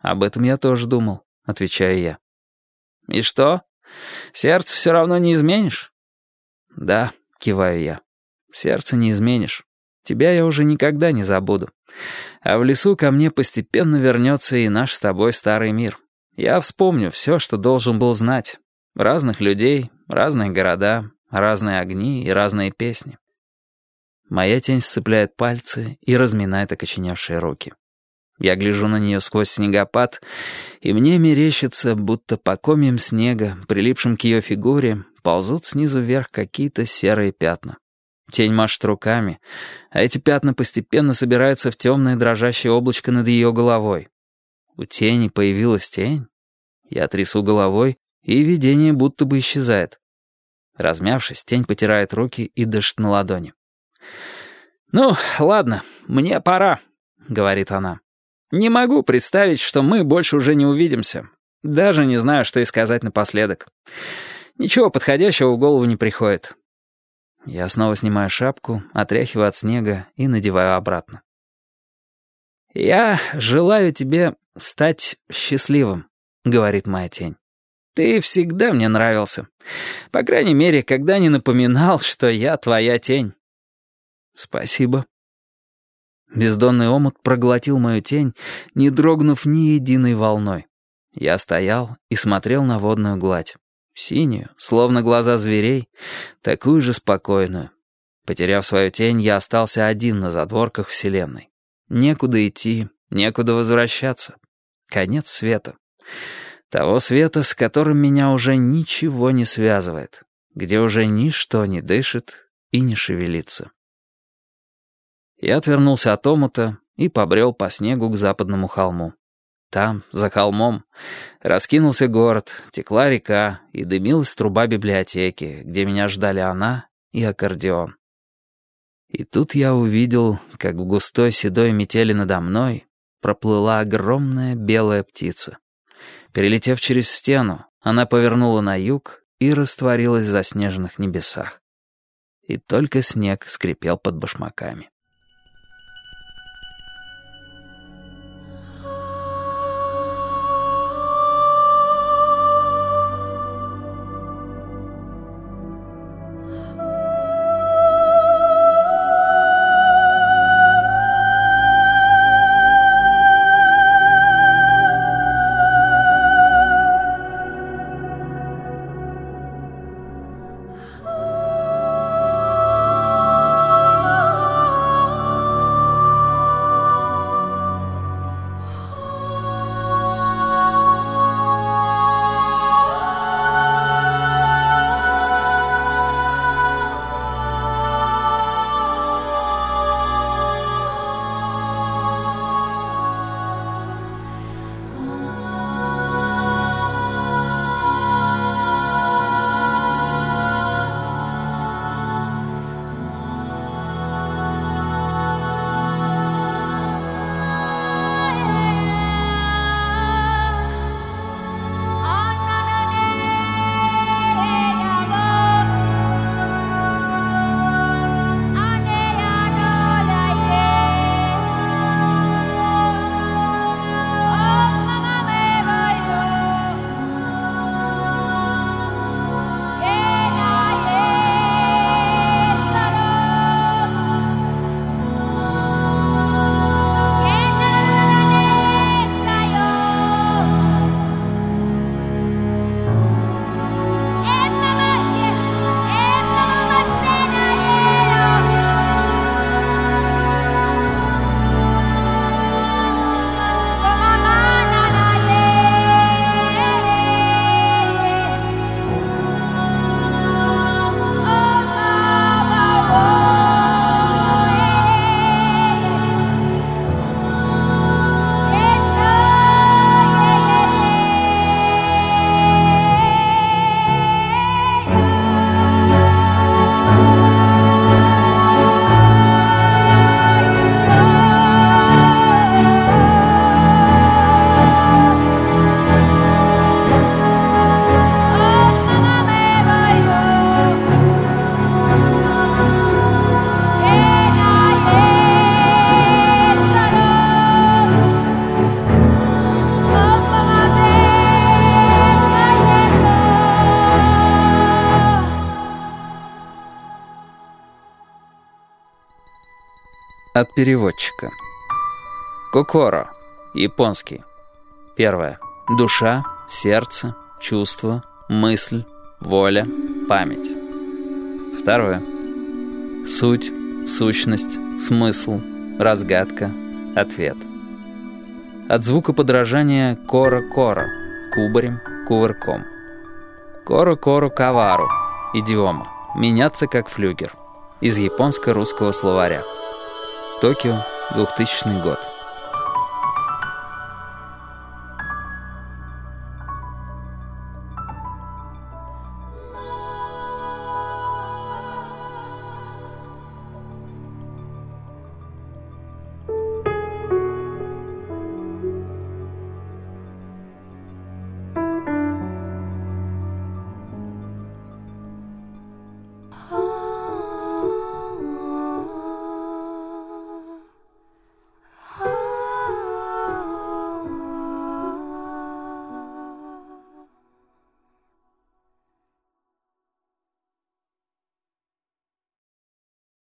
«Об этом я тоже думал», — отвечаю я. «И что? Сердце все равно не изменишь?» «Да», — киваю я. «Сердце не изменишь. Тебя я уже никогда не забуду. А в лесу ко мне постепенно вернется и наш с тобой старый мир. Я вспомню все, что должен был знать. Разных людей, разные города, разные огни и разные песни. Моя тень сцепляет пальцы и разминает окоченевшие руки. Я гляжу на нее сквозь снегопад, и мне мерещится, будто по комьям снега, прилипшим к ее фигуре, ползут снизу вверх какие-то серые пятна. Тень машет руками, а эти пятна постепенно собираются в темное дрожащее облачко над ее головой. У тени появилась тень. Я трясу головой, и видение будто бы исчезает. Размявшись, тень потирает руки и дышит на ладони. «Ну, ладно, мне пора», — говорит она. «Не могу представить, что мы больше уже не увидимся. Даже не знаю, что и сказать напоследок. Ничего подходящего в голову не приходит. Я снова снимаю шапку, отряхиваю от снега и надеваю обратно. «Я желаю тебе стать счастливым», — говорит моя тень. «Ты всегда мне нравился. По крайней мере, когда не напоминал, что я твоя тень». «Спасибо». Бездонный омут проглотил мою тень, не дрогнув ни единой волной. Я стоял и смотрел на водную гладь. Синюю, словно глаза зверей, такую же спокойную. Потеряв свою тень, я остался один на задворках Вселенной. Некуда идти, некуда возвращаться. Конец света. Того света, с которым меня уже ничего не связывает, где уже ничто не дышит и не шевелится. Я отвернулся от омута и побрел по снегу к западному холму. Там, за холмом, раскинулся город, текла река и дымилась труба библиотеки, где меня ждали она и аккордеон. И тут я увидел, как в густой седой метели надо мной проплыла огромная белая птица. Перелетев через стену, она повернула на юг и растворилась в заснеженных небесах. И только снег скрипел под башмаками. От переводчика. Кокоро. Японский. Первое. Душа, сердце, чувство, мысль, воля, память. Второе. Суть, сущность, смысл, разгадка, ответ. От звука подражания «кора-кора» — кубарем, кувырком. «Коро-коро кавару» — идиома. Меняться как флюгер. Из японско-русского словаря. Токио, 2000 год.